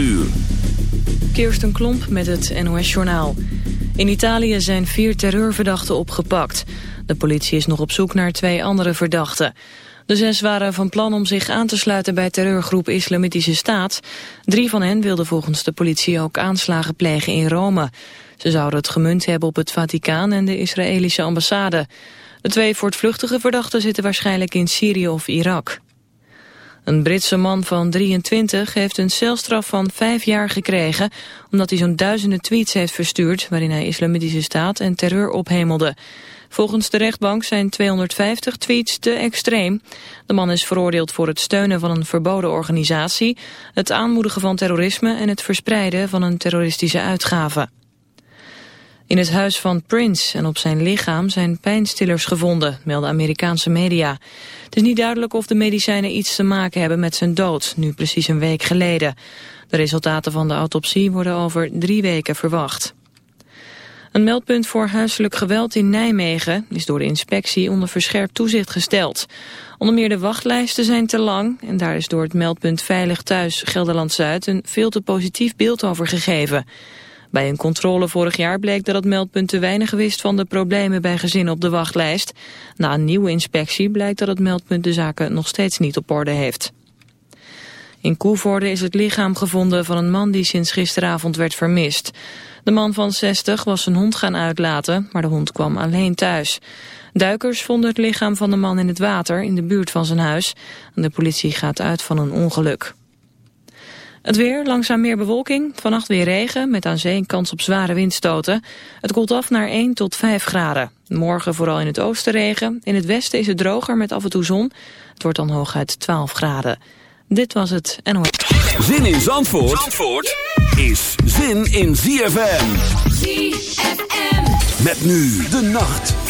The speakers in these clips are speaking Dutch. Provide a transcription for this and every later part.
uur. Kirsten Klomp met het NOS-journaal. In Italië zijn vier terreurverdachten opgepakt. De politie is nog op zoek naar twee andere verdachten. De zes waren van plan om zich aan te sluiten bij terreurgroep Islamitische Staat. Drie van hen wilden volgens de politie ook aanslagen plegen in Rome. Ze zouden het gemunt hebben op het Vaticaan en de Israëlische ambassade. De twee voortvluchtige verdachten zitten waarschijnlijk in Syrië of Irak. Een Britse man van 23 heeft een celstraf van vijf jaar gekregen... omdat hij zo'n duizenden tweets heeft verstuurd... waarin hij islamitische staat en terreur ophemelde. Volgens de rechtbank zijn 250 tweets te extreem. De man is veroordeeld voor het steunen van een verboden organisatie... het aanmoedigen van terrorisme en het verspreiden van een terroristische uitgave. In het huis van Prince en op zijn lichaam zijn pijnstillers gevonden, melden Amerikaanse media. Het is niet duidelijk of de medicijnen iets te maken hebben met zijn dood, nu precies een week geleden. De resultaten van de autopsie worden over drie weken verwacht. Een meldpunt voor huiselijk geweld in Nijmegen is door de inspectie onder verscherpt toezicht gesteld. Onder meer de wachtlijsten zijn te lang en daar is door het meldpunt Veilig Thuis Gelderland-Zuid een veel te positief beeld over gegeven. Bij een controle vorig jaar bleek dat het meldpunt te weinig wist van de problemen bij gezinnen op de wachtlijst. Na een nieuwe inspectie blijkt dat het meldpunt de zaken nog steeds niet op orde heeft. In Koevoorde is het lichaam gevonden van een man die sinds gisteravond werd vermist. De man van 60 was zijn hond gaan uitlaten, maar de hond kwam alleen thuis. Duikers vonden het lichaam van de man in het water in de buurt van zijn huis. De politie gaat uit van een ongeluk. Het weer, langzaam meer bewolking, vannacht weer regen met aan zee een kans op zware windstoten. Het koelt af naar 1 tot 5 graden. Morgen vooral in het oosten regen. In het westen is het droger met af en toe zon. Het wordt dan hooguit 12 graden. Dit was het NOS. Zin in Zandvoort, Zandvoort is zin in ZFM. ZFM. Met nu de nacht.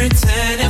pretend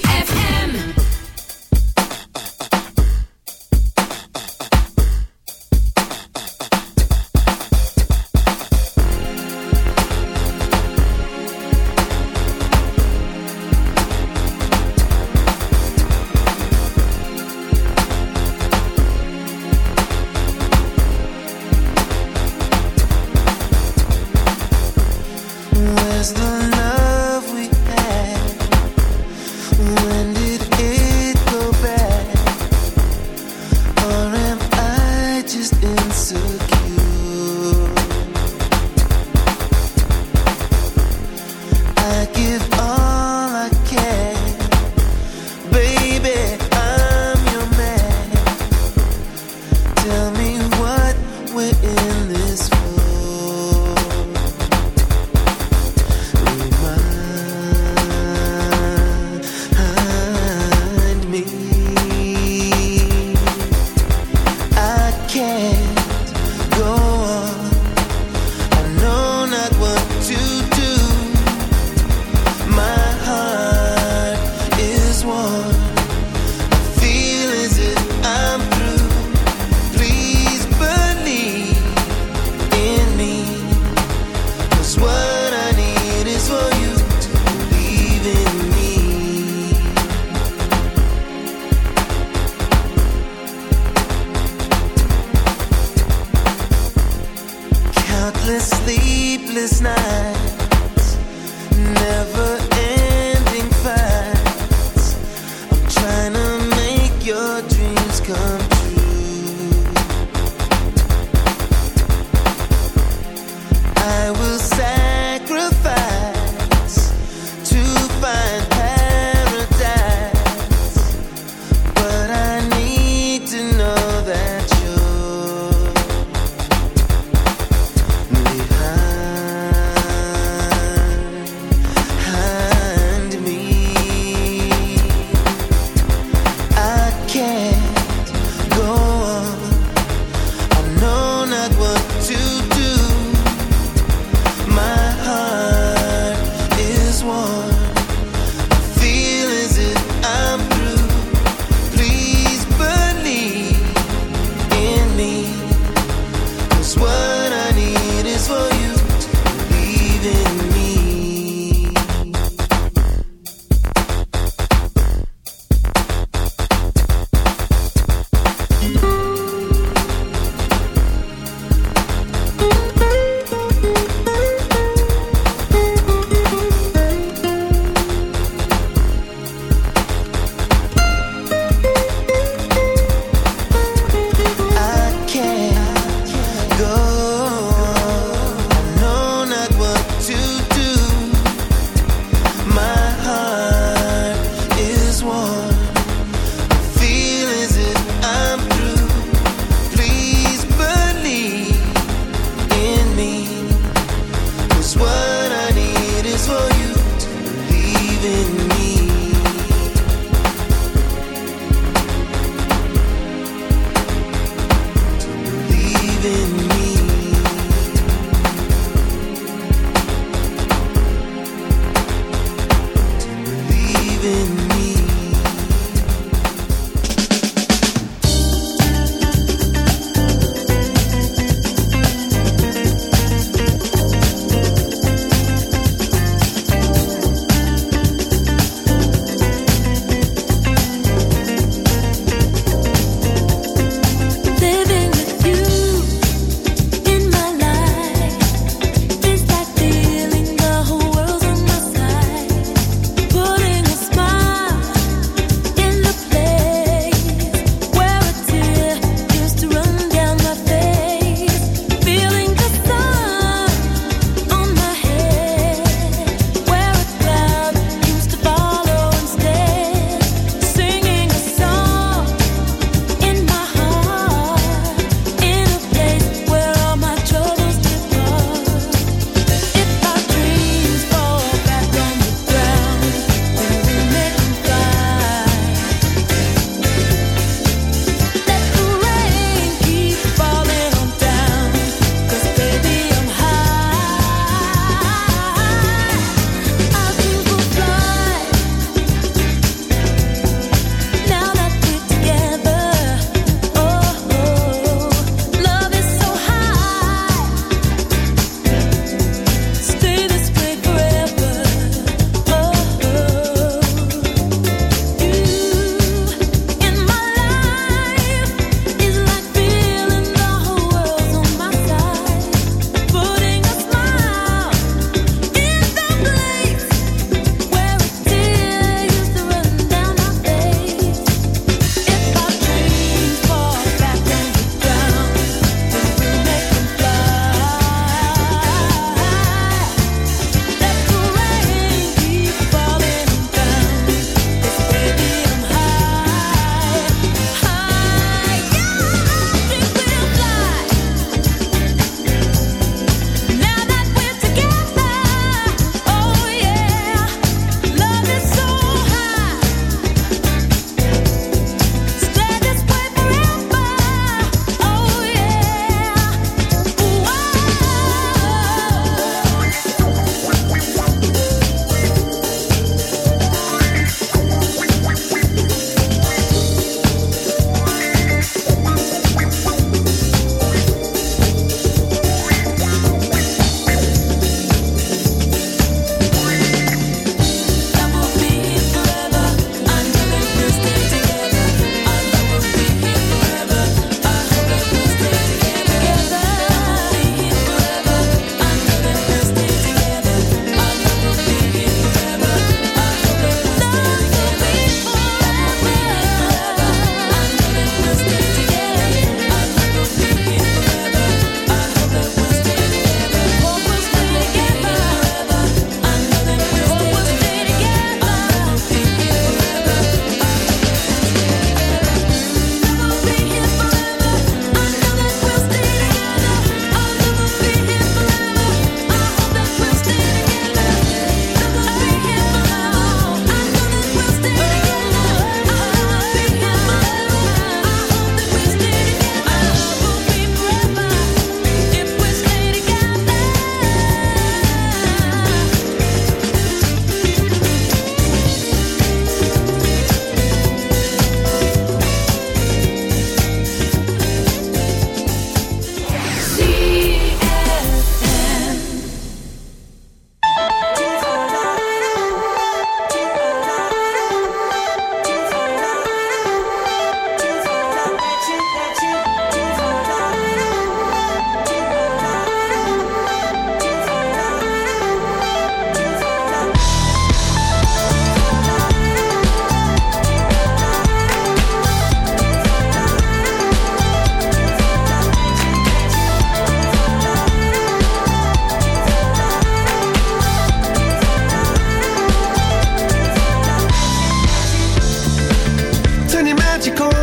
magical.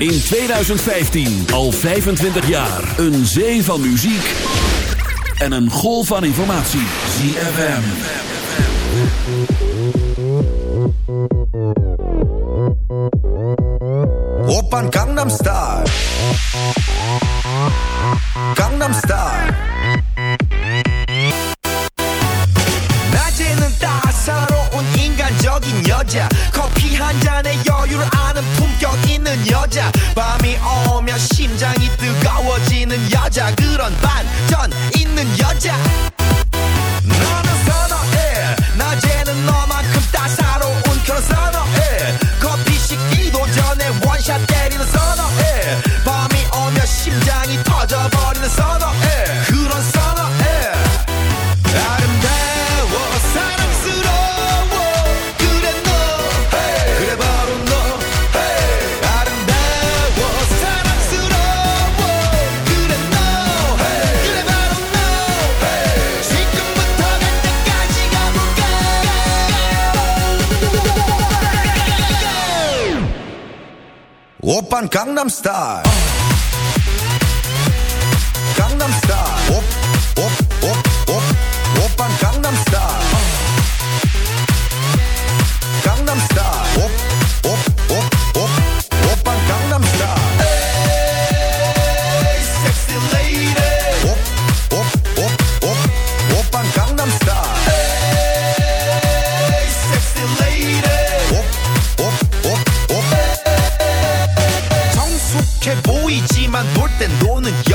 In 2015, al 25 jaar. Een zee van muziek en een golf van informatie. ZFM. een Gangnam Star.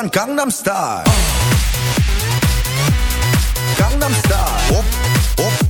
van Gangnam Style. Gangnam Style. Op, op.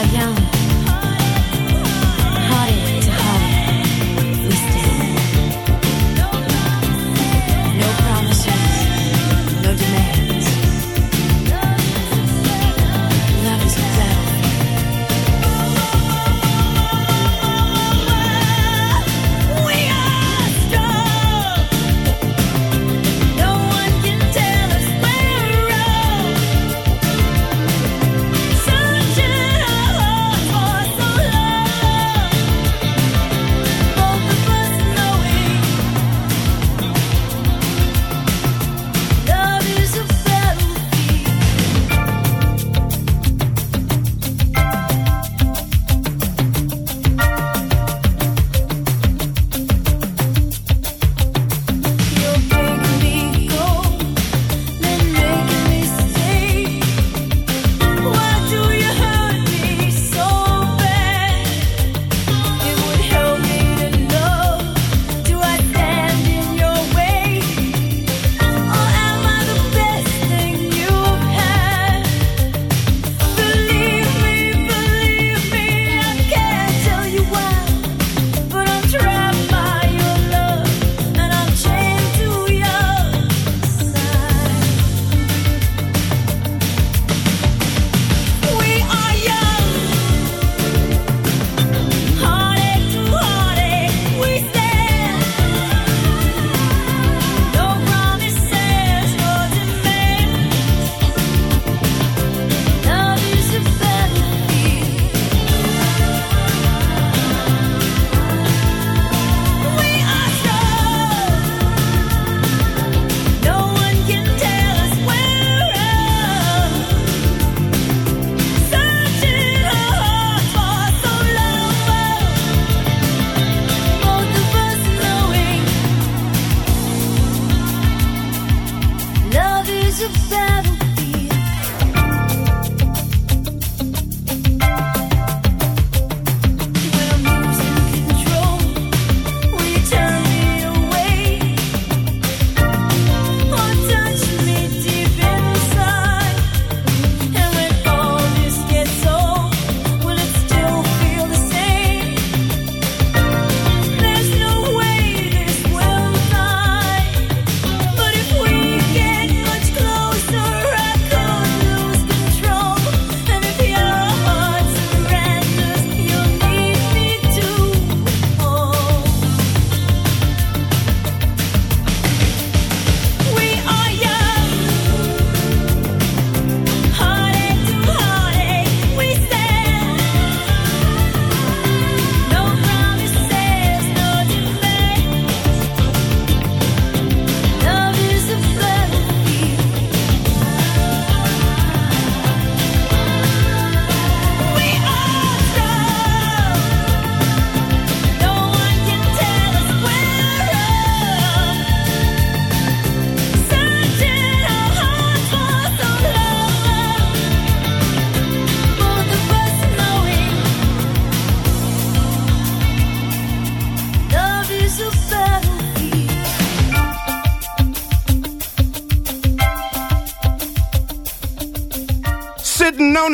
Young,